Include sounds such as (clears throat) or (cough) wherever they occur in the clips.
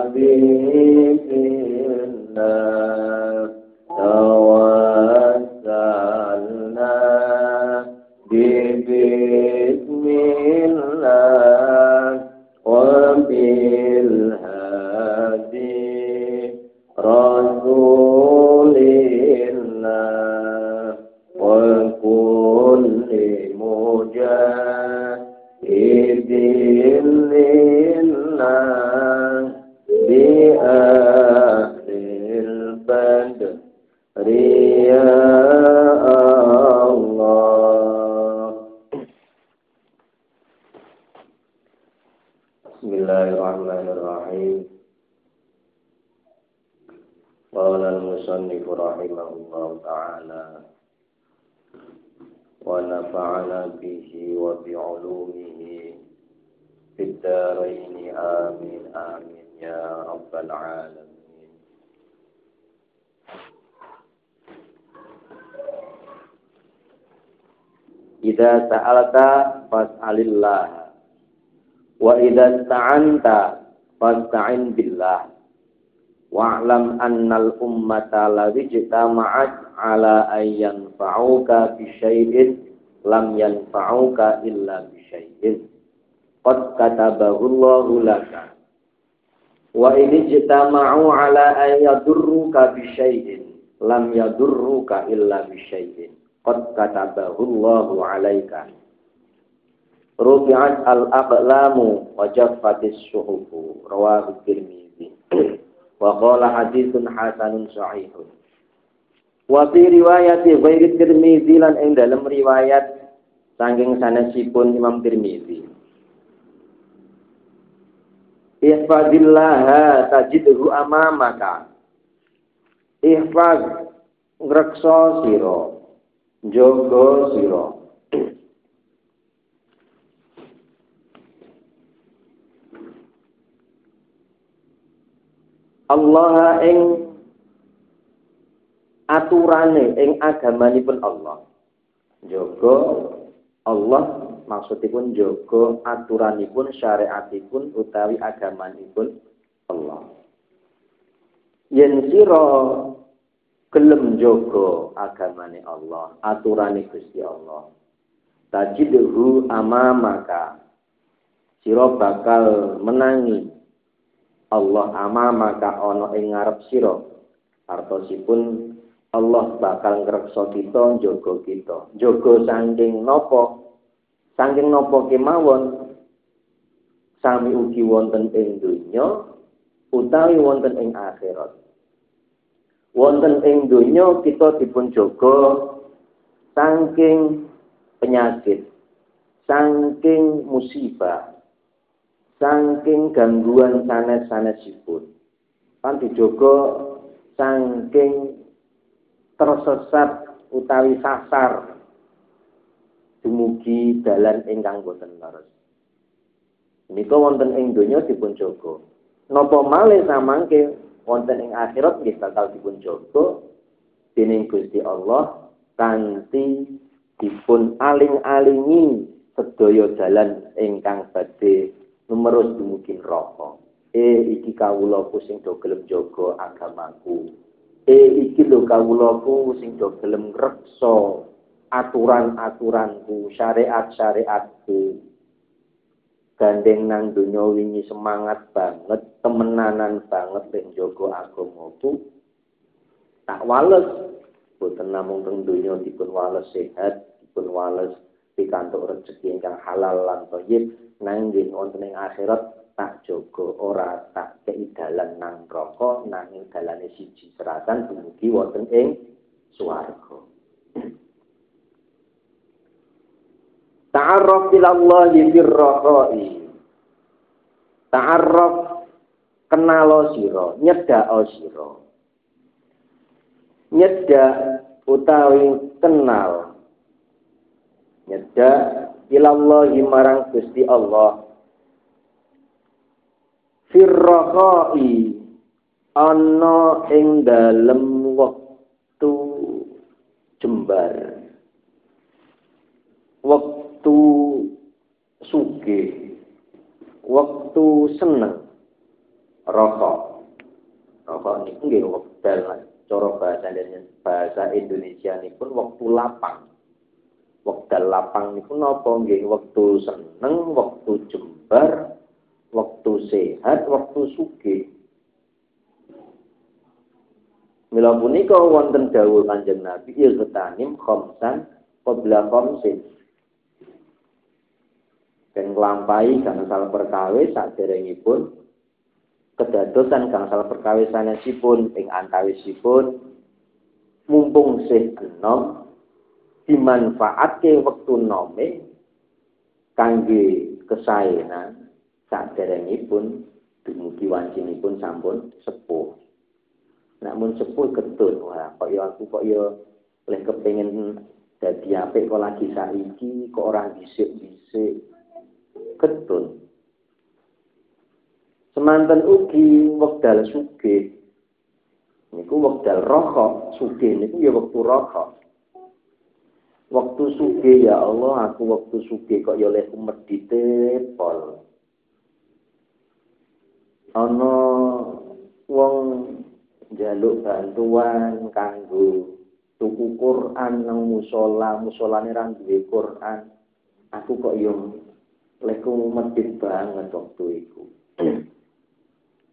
به ونفعنا به وبعلومه في الدارين آمين آمين يا رب العالمين إذا سألت فاسأل الله وإذا استعنت فاستعن wa'lam annal ummata la ijtama'at ala ayyan fa'uka bi syai'in lam yanfa'uka illa bi syai'in. Qad katabahu Allahu laka. Wa ini ijtama'u ala ayyadurruka bi syai'in lam yadurruka illa bi syai'in. Qad katabahu Allahu 'alaika. Rufi'at al-aqlamu wa jaffatis suhufu. Rawahu tirmidzi Wa fi riwayati ghairi Tirmizi lan ing dalam riwayat saking sanesipun Imam Tirmizi. Ihfazillah tajidhu amamaka. Ihfaz ngrekso sira. Jaga sira. Allah ing aturane ing agamanipun Allah. Jaga Allah maksudipun jaga aturanipun syariatipun utawi agamanipun Allah. Yen sira gelem jaga agamane Allah, aturane Gusti Allah. Tajidhu amamaka. Sira bakal menangi Allah amamaka ana ing ngarep sira. Artosipun Allah bakal ngreksa kita, njaga kita. Njaga saking napa? Saking napa kemawon? Sami ugi wonten ing donya utawi wonten ing akhirat. Wonten ing donya kita dipun jaga saking penyakit, saking musibah, saking gangguan sanes-sanesipun. Kan dijaga saking tersesat utawi sasar dumugi dalan ingkang boten leres. Menika wonten ing donya dipun jaga. Napa malih samangke wonten ing akhirat nggih bakal dipun jaga dening Gusti Allah kanthi dipun aling-alingi sedaya dalan ingkang badhe numerus dumugi neraka. Eh iki kawula sing do gelem jaga agamaku. Eh iki lho kawulaku sing do gelem aturan-aturanku, syariat-syariatku. Gandeng nang donya wingi semangat banget, temenanan banget nek jaga agamaku. Tak wales boten namung teng donya dipun wales sehat, dipun wales pikantuk rezeki ingkang halal lan nanging wonten ing akhirat tak jogo ora tak kei dalan nang neraka nanging dalane siji seratan dumugi wonten ing swarga. Ta'arraf ila Allah Ta'arraf kenalo sira nyedhak sira. Nyedhak utawi kenal. Nyedhak ilallahi marang Gusti Allah. Firraqai ana ing dalem wektu jembar. Wektu suge wektu seneng. Rokok rokok niku nggih wekdal cara bahasa bahasa Indonesia pun waktu lapang wekdal lapang niku napa nggih wektu seneng wektu jembar waktu sehat, waktu suge. Mila punika wonten dawuh Kanjeng Nabi iltanim khamsan qabla khamsin. Dan nglampahi gangsal perkawis saderengipun kedadosan gangsal perkawis sanesipun ing antawisipun mumpung sih enom dimanfaatke wektu nome kangge kesaenan saderengipun dumugi wancinipun sampun sepuh. Namun sepuh ketun, wah kok ya aku kok ya leh kepengin dadi apik kok lagi saiki kok ora dhisik-dhisik. Ketun. Semanten ugi wekdal sugih. Niku wekdal rokok, sugih niku ya wektu rokok. Waktu sugih ya Allah, aku waktu sugih kok ya oleh medite pol ana wong njaluk bantuan kanggo tuku Quran nang musala, musolane ra duwe Quran. Aku kok yo leku medhit banget waktu iku.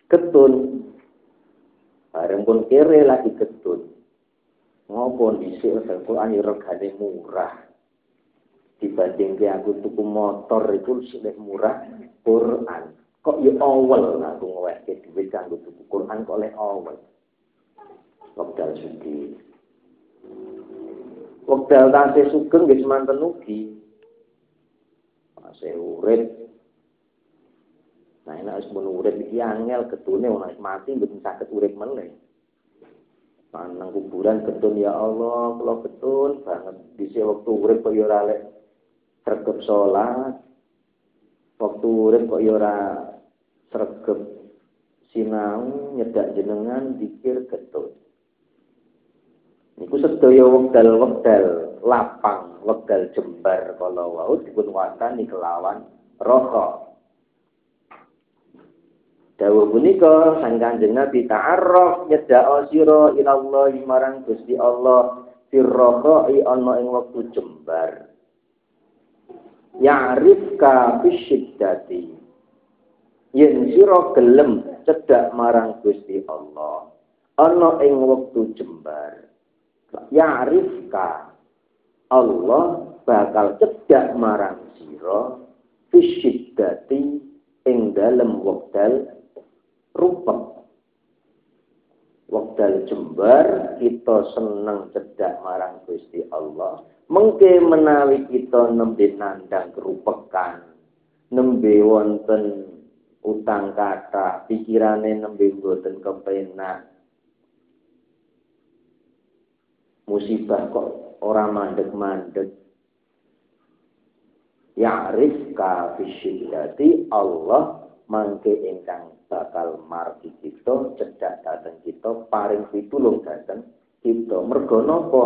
ketun. Bareng pun kere lagi ketun. Ngopo dhisik Al-Qur'an regane murah. Dibanding aku tuku motor itu lebih murah Quran. Kok ya awal aku ngeweke duit kanggo tuku Quran kok oleh awal. Wekdal sugi. Wekdal tasih sugeng nggih semanten ugi. Masih urip. Nah, ini harus urip iki angel ketune wong mati mboten saged urip meneh. Panang kuburan ketun ya Allah, kula ketun banget. Dhisik waktu urip kok ya ora lek sregep salat. Waktu urip kok ya ora sregep sinau nyedak jenengan dikir ketut niku sedaya wekdal-wekdal lapang wekdal jembar kala wau dipun watani kelawan roho Dawuh punika sang Kanjeng Nabi ta'arraf yad'a sira ila Allah marang Gusti Allah firrahi ana ing wektu jembar. Ya'rifka fisyiddati yen sira gelem cedhak marang Gusti Allah ana ing wektu jembar. Ya'rifka Allah bakal cedhak marang sira fisyiddati ing dalem wekdal rupek wekdal jembar kita seneng cedhak marang Gusti Allah. Mengke menawi kita nembe nandang kerupekan nembe wonten utang kata pikirane nembe mboten kepenak. Musibah kok ora mandek-mandek. Ya'rif ka fisyidati Allah mangke ingkang bakal margi kita cedak dateng kita paring pitulung dateng kita. Mergo napa?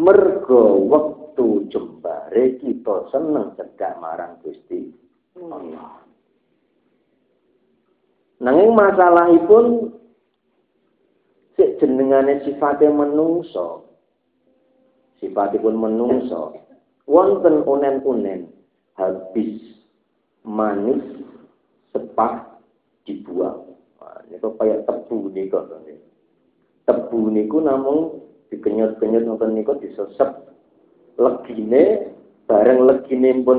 Mergo wektu jembare kita seneng cedak marang Gusti Allah. Nanging masalahipun sik jenengane sifate menungso. Sifatipun menungso wonten unen-unen habis manis sepah dibuang. Nah, niku kaya tebu niku. Tebu niku namung dikenyot-kenyot nonton niku disesep legine bareng legine pun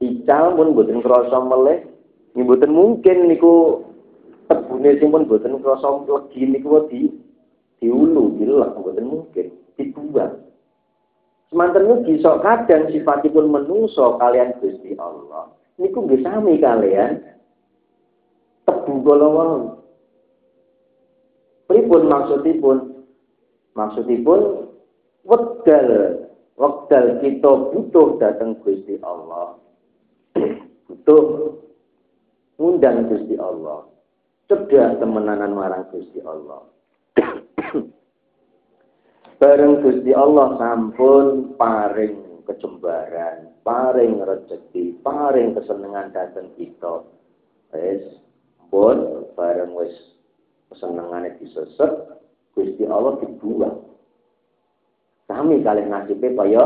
ical pun boten krasa meleh mboten mungkin niku tebune sing pun boten krasa legi niku di diulu dilek boten mungkin dibuang Semanten ugi sok kadang sifatipun menungso kalian Gusti Allah. Niku nggih sami kalian tebu kala wau. Pripun maksudipun? Maksudipun wedal wekdal kita butuh datang Gusti Allah. (clears throat) butuh ngundang Gusti Allah. Cedak temenanan marang Gusti Allah. (clears throat) Bareng Gusti Allah sampun paring kecembaran, paring rezeki, paring kesenangan datang kita. Wis pun bareng wis kesenengane disesep, Gusti Allah dibuang. Kami kalian nasibnya kaya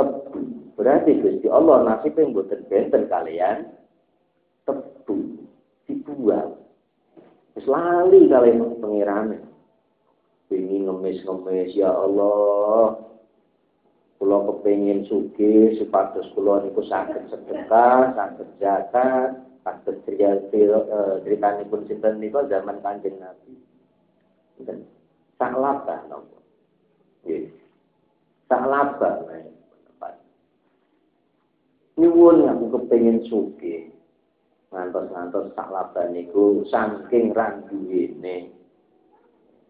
tebu. Berarti Gusti Allah nasibnya mboten benten kalian tebu dibuang. Wis lali kalian pengirane. Pengen ngemis-ngemis ya Allah. Kula kepengin sugih supados kula niku saged sedekah, saged zakat, saged critanipun sinten niku zaman Kanjeng Nabi. Sinten? Labah napa? Nggih. Labah Nyuwun aku kepengin sugih. Ngantos-ngantos sak labah niku saking randuwene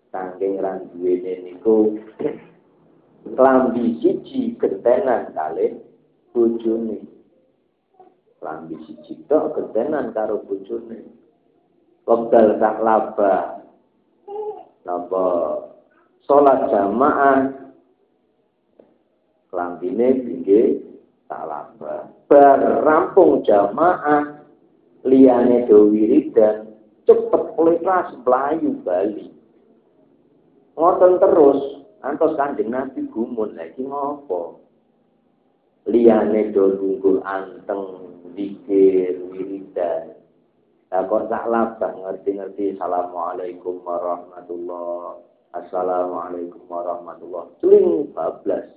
saking randuwene niku klambi siji gentenan kalih bojone. Klambi siji tok gentenan karo bojone. Wekdal sak laba. Napa? Salat jamaah. Klambine pinggir sak laba. Bar rampung jamaah liyane do wiridan cepet lepas melayu bali. Ngoten terus antos kanjeng Nabi gumun lagi ngopo? Liyane do lungguh anteng dikir wiridan. Lah kok sak labah ngerti-ngerti assalamualaikum warahmatullah. Assalamualaikum warahmatullah. Celing bablas.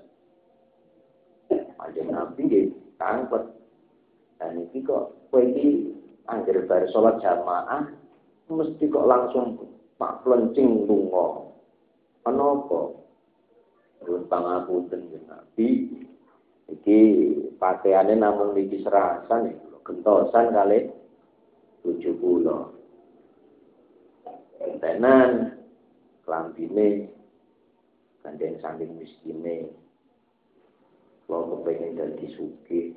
Kanjeng Nabi nggih kangpet dan iki kok kowe iki anggere bar jamaah mesti kok langsung pak plencing lunga. Kenapa? Pangapunten Nabi. Iki pakaiannya namun iki serasan gentosan kali tujuh puluh. Kentenan kelambine gandeng saking miskine. Kalau kepengen jadi suki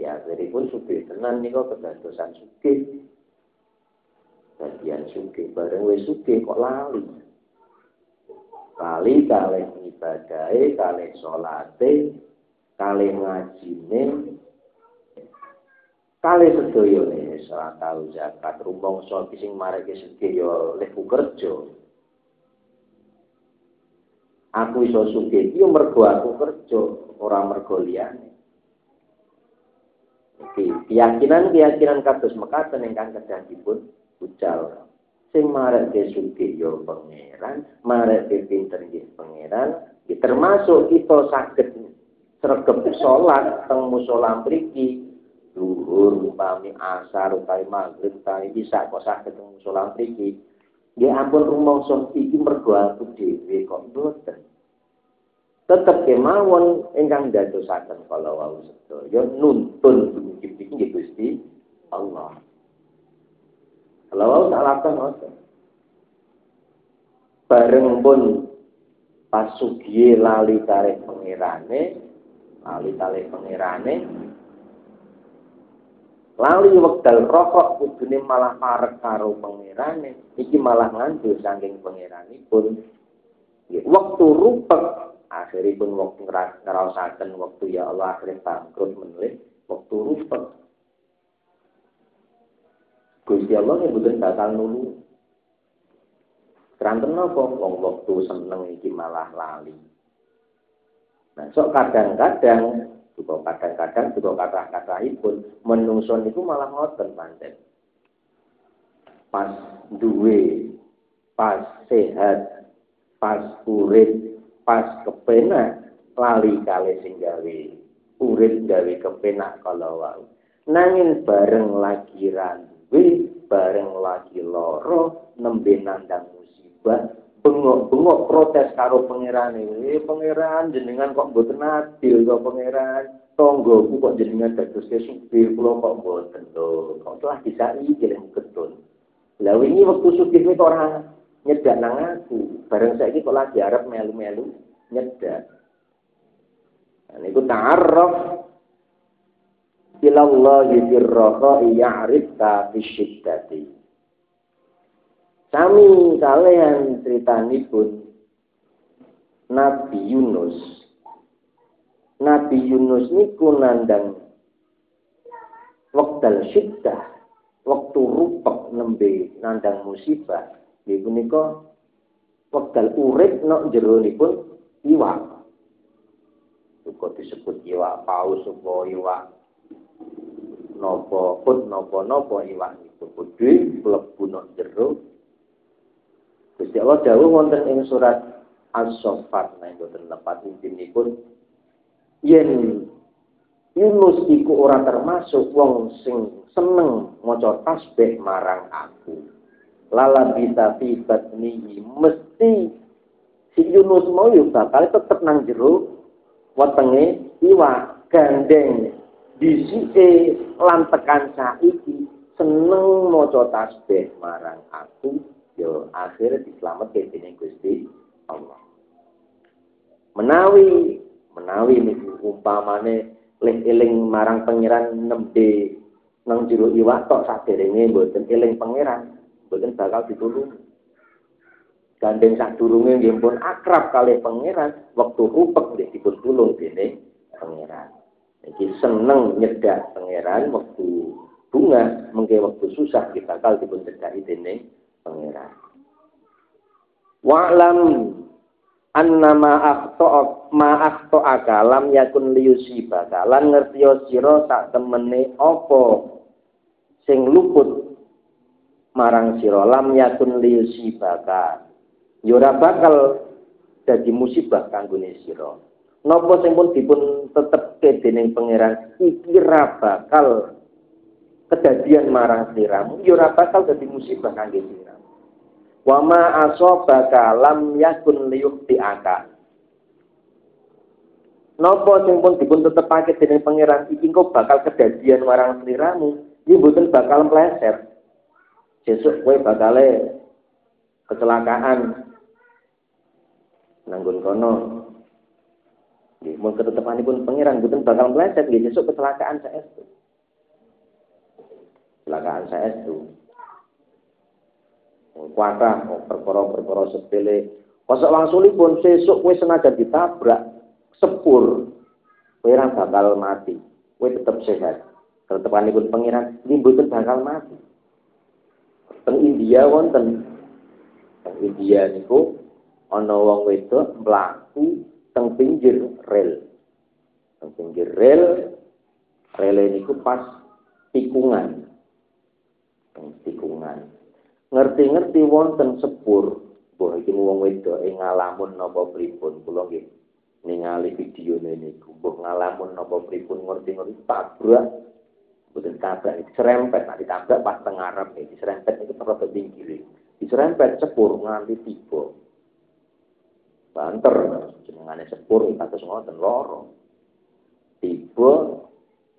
ya jadi pun suki tenan nih kok kedadosan suki bagian suki bareng wis suki kok lali lali kalih ibadahe kalih salate kalih ngajine kalih sedayane salat tau zakat. Rumangsa sing mareke sugih ya leku kerja. Aku iso sugih iki mergo aku kerja ora mergo Oke, keyakinan-keyakinan kados mekaten ingkang kedah dipun ucal sing marek sugih yo pangeran marek ke pinter nggih pangeran termasuk kita saged sregep salat teng musala mriki. Luhur upami asar utawi maghrib utawi bisa kok saged teng musala mriki. Nggih ampun rumangsa iki mergo aku dhewe kok mboten. Tetep kemawon ingkang dadosaken kala wau sedaya nuntun nggih Gusti Allah kalau tak lakukan ngoten. Bareng pun pas sugiye lali tarik pengirane, lali tarik pengirane, lali wekdal rokok kudune malah parek karo pengirane, iki malah ngantuk saking pun. Waktu rupek akhiripun waktu ngerasakan waktu ya Allah akhirnya bangkrut menulis waktu rupek Gusti Allah yang bukan bakal nulu. Keranten napa wong waktu seneng iki malah lali. Nah, sok kadang-kadang juga kadang-kadang juga kata-kata pun menungso niku malah ngoten pancen. Pas duwe, pas sehat, pas urip, pas kepenak, lali kali sing gawe urip gawe kepenak kalau wau nangin bareng lagi randuwe bareng lagi loro nembe nandang musibah bengok-bengok protes karo pangeran ini. Pangeran jenengan kok mboten adil kok pangeran? Tonggoku kok jenengan dados kesupir kula kok mboten lho. Kok telah disai jeleng ketun. Lah wingi wektu sugih kok ora nyedak nang aku. Bareng saiki kok lagi arep melu-melu nyedak. Nah niku ta'arraf ila Allah yirraha ya'rifka fi syiddati Sami kalian pun Nabi Yunus. Nabi Yunus niku nandang wekdal syiddah, waktu rupek nembe nandang musibah. Niku nika wekdal urip nok jero pun iwak. Disebut iwak paus apa iwak nopo put nopo nopo iwak niku kudu mlebu nok jero. Gusti Allah dawuh wonten ing surat As-Saffat nek boten lepat intinipun. Yen Yunus iku ora termasuk wong sing seneng maca tasbih marang aku. Lala bisa tibat nih mesti si Yunus mau yuk bakal tetep nang jero. Wetenge iwa gandeng disike lan tekan saiki seneng maca tasbih marang aku yo akhir diselametke dening Gusti Allah. Menawi menawi niku umpamane ling eling marang pangeran nembe nang jero iwak tok saderenge mboten eling pangeran, mboten bakal ditulung. Gandeng sadurunge nggih pun akrab kali pangeran, wektu rupek nggih dipun tulung dening pangeran. Iki seneng nyedak pangeran wektu bunga mengke wektu susah kita kal dipun cedhaki dening pangeran. Wa'lam anna ma akhto ma akhto akalam yakun liyusibaka lan ngerti sira sak temene apa sing luput marang sira. Lam yakun liyusibaka ora bakal dadi musibah kanggone sira napa sing pun dipun tetepke dening pangeran iki ra bakal kedadian marang sliramu ya ora bakal dadi musibah kangge sliramu Wa ma asobaka lam yakun aka. Napa sing pun dipun tetepake dening pangeran iki kok bakal kedadian marang sliramu, iki mboten bakal meleser. Sesuk kowe bakale kecelakaan nanggun kono. Nggih, mun ketetepanipun pangeran mboten bakal meleset nggih sesuk kecelakaan saestu. Kecelakaan saestu kuatah perkara-perkara sepele. Pasok wangsulipun sesuk kowe senajan ditabrak sepur. Ora bakal mati. Kowe tetep sehat. Ketepanipun pangeran iki mboten bakal mati. Teng India wonten. Teng India niku ana wong wedok mlaku teng pinggir rel. Teng pinggir rel rel niku pas tikungan. Tikungan. Ngerti-ngerti wonten sepur. Wah, iki wong wedok ing ngalamun napa pripun? Kula nggih ningali video niku. Mbok ngalamun napa pripun? Ngerti-ngerti. Tabrak. Mboten tabrak serempet. Nek ditabrak pas teng ngarep iki serempet niku terus pinggire. Diserempet sepur nganti tiba. Banter jenengane sepur kados ngoten loro. Tiba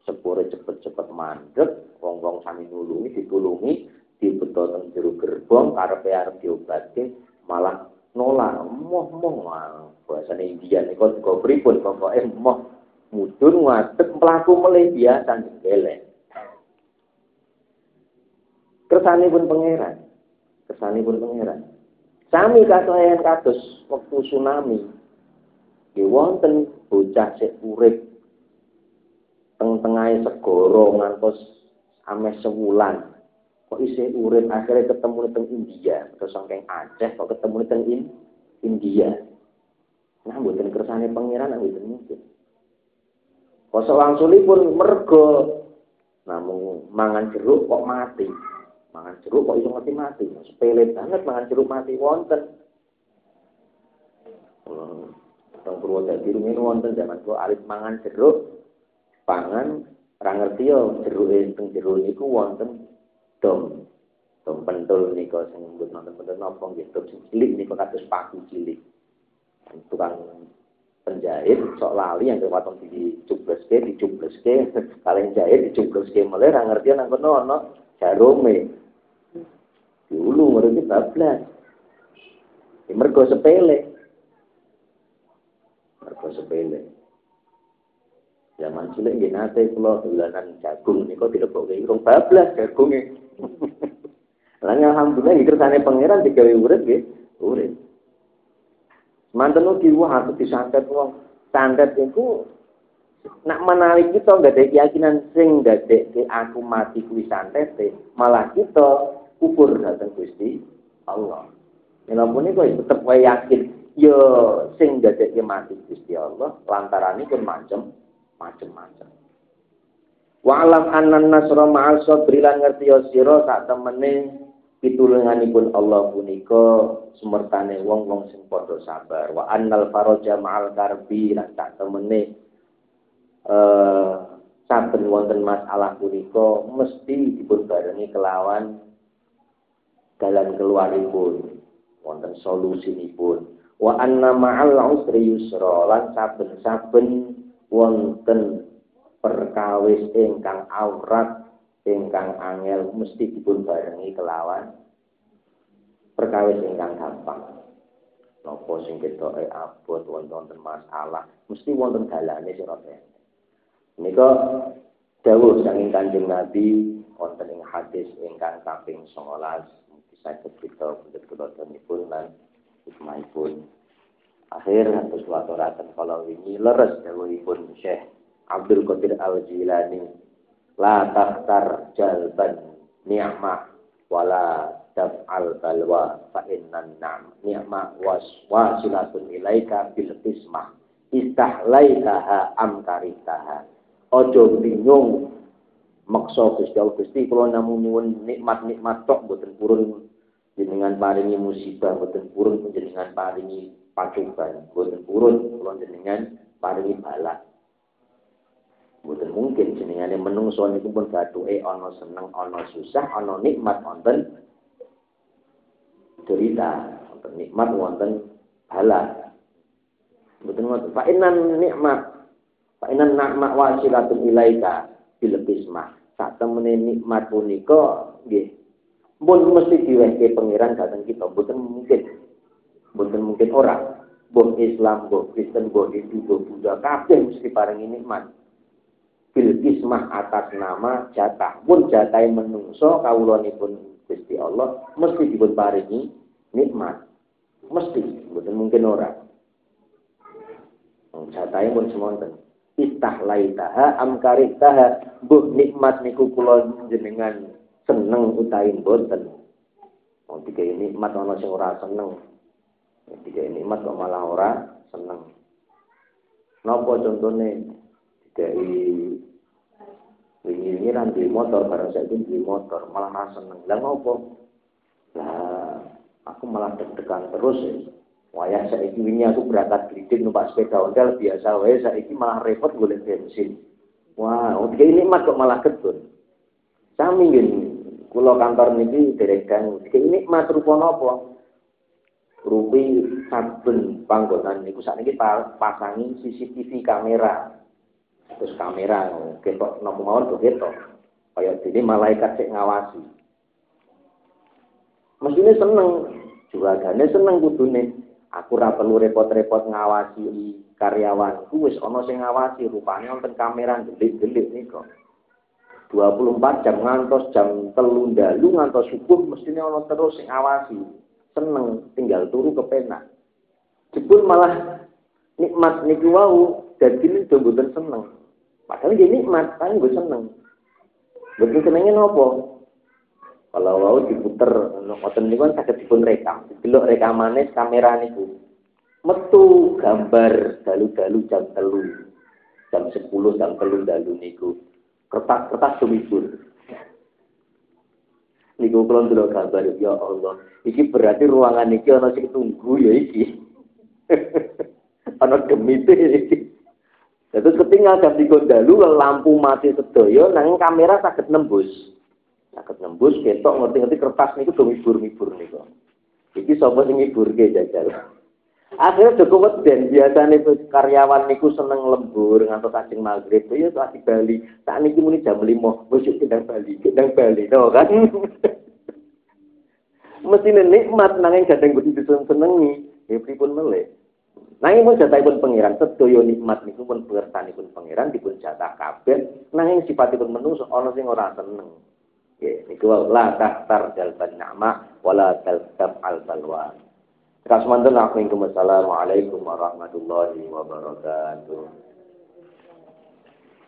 sepure cepet-cepet mandek, wong-wong sami nulungi ditulungi dibeto teng jero gerbong karepe arep diobatke malah nolak moh moh bahasane India niku kok pripun pokoke moh mudun ngadeg mlaku melih biasa jelek kersane pun pangeran kersane pun pangeran sami katoyan kados waktu tsunami. Di wonten bocah sik urip teng tengahe segara ngantos ameh sewulan. Kok isih urip akhirnya ketemu teng India. Terus saking Aceh kok ketemu teng in, India. Nah mboten kersane pangeran mboten mungkin. Kosok wangsulipun mergo namun mangan jeruk kok mati mangan jeruk kok iso mati mati sepele banget mangan jeruk mati wonten hmm. Teng Purwodadi rumiyin wonten zaman kula alit mangan jeruk pangan ra ngerti yo jeruke teng jero niku wonten dom. Dom pentul nika sing nyebut nonton pentul napa nggih dom sing cilik nika kados paku cilik. Tukang penjahit sok lali yang kewaton dicubleske dicubleske (laughs) kalian jahit dicubleske mulai ra ngerti nang kono ana jarume dulu ngerti bablas. Ya, mergo sepele. Mergo sepele. Zaman cilik nggih nate kula dolanan jagung nika dilebokke rong bablas jagunge. (laughs) Lah alhamdulillah iki kersane pangeran digawe urip nggih urip. Manten ugi wah aku disantet wong santet iku nak menawi kita nggak ada keyakinan sing nggak ada aku mati kuwi santet malah kita kufur datang Gusti Allah. Melampun itu tetap wae yakin yo sing ada mati Gusti Allah lantaran pun macam macam-macam. Wa alam annan nasra ma'al ngerti yo sira sak temene pitulunganipun Allah punika sumertane wong-wong sing padha sabar. Wa annal faraja ma'al karbi lan sak temene eh saben wonten masalah punika mesti dipun barengi kelawan dalan keluaripun wonten solusinipun. Wa anna ma'al usri yusra lan saben-saben wonten perkawis ingkang aurat ingkang angel mesti dipun barengi kelawan. Perkawis ingkang gampang. Napa sing ketoke abot wonten masalah mesti wonten dalane sira Nika dawuh saking Kanjeng Nabi wonten ing hadis ingkang kaping 19 bisa kita betul pun lan hikmahipun akhir atus waturaken kalau ini leres dawuhipun Syekh Abdul Qadir Al Jilani la tahtar jalban ni'mah wala taf'al balwa fa innan ni'mah was wasilatun ilaika bil qismah istahlaitaha am karitaha ojo bingung maksa Gusti Allah Gusti kula namung nyuwun nikmat-nikmat tok boten purun jenengan paringi musibah boten purun jenengan paringi pacuban boten purun kula jenengan paringi balak Mboten mungkin jenengane menungso niku pun bathuke ana seneng, ana susah, ana nikmat wonten derita, wonten nikmat wonten bala. Mboten ngoten. Fa innan nikmat fa innan nikmat wasilatun ilaika bil qismah. Sak temene nikmat punika nggih. Pun mesti diwehke pangeran dateng kita, mboten mungkin. Mboten mungkin ora. Boh Islam, boh Kristen, boh Hindu, boh Buddha, kabeh mesti paringi nikmat. Bil ismah atas nama jatah. Pun jatah menungso pun Gusti Allah mesti dipun paringi nikmat. Mesti mboten mungkin ora. Jatah pun semonten istahlaitaha am karitaha buh nikmat niku kula jenengan seneng utawi mboten. Oh tiga nikmat ana sing ora seneng. Tiga nikmat kok malah ora seneng. Napa contone? Dari wingi ini kan motor barang saya itu beli motor malah seneng. Lah ngopo? Lah aku malah deg-degan terus ya wayah saya ini aku berangkat gelidik numpak sepeda ontel biasa wae saya ini malah repot boleh bensin. Wah oke ini mat kok malah ketun sami gini kulo kantor niki dereng ini mat rupa napa? Rupi saben panggonan niku sakniki pasangi CCTV kamera. Terus kamera ketok nopo mawon ketok kaya dene malaikat sik ngawasi. Mestine seneng juragane seneng kudune aku ora perlu repot-repot ngawasi karyawanku wis ana sing ngawasi rupane wonten kamera delik-delik nika 24 jam ngantos jam telu dalu ngantos subuh mestine ana terus sing ngawasi seneng tinggal turu kepenak jebul malah nikmat niki wau dadi niku mboten seneng Padahal dia nikmat, kan gue seneng. Begitu senengnya nopo. Kalau mau diputer, ngoten niku kan saged dipun rekam. Delok rekamane kamera niku. Metu gambar dalu-dalu jam telu. Jam sepuluh jam telu dalu niku. Kertas-kertas sumibur. Niku kula ndelok gambar ya Allah. Iki berarti ruangan iki ana sing tunggu ya iki. (laughs) ana demite Jadi ketinggal ganti dalu lampu mati sedaya nanging kamera sakit nembus. Sakit nembus ketok ngerti-ngerti kertas niku do mibur-mibur niku. Iki sapa sing ngiburke jajal. (laughs) Akhirnya Joko Weden biasanya karyawan niku seneng lembur ngantos ajeng maghrib ya lagi Bali. Saat niki muni jam 5, wis kendang Bali, kendang Bali no kan. (laughs) Mesti nikmat nanging gadang budi disenengi. Ya pripun melih. Nanging pun jatahipun pangeran sedaya nikmat niku pun pengertanipun pangeran dipun jatah kabeh nanging sifatipun menungso ana sing ora seneng. Ya niku la tahtar jalban ni'mah wala taltab al balwa. Kasmanten Assalamualaikum warahmatullahi wabarakatuh.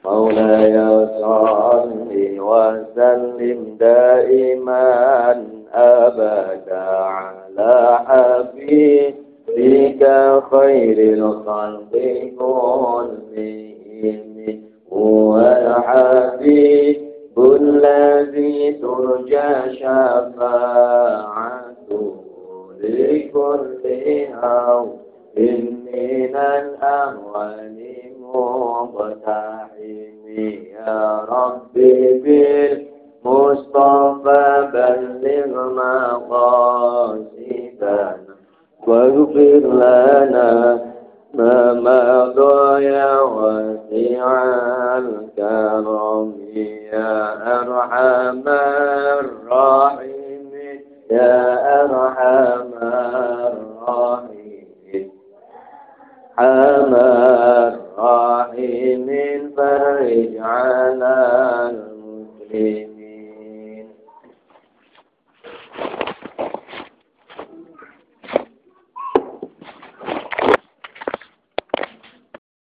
مولاي صل وسلم دائما أبدا على حبيب بك خير الخلق كلهم هو الحبيب الذي ترجى شفاعته لكل هو من الأهوال مقتحم يا ربي بالمصطفى بلغ مقاصدنا. واغفر لنا ما مضى يا واسع كرمي يا أرحم الراحمين يا أرحم الراحمين. أرحم الراحمين فرج على المسلمين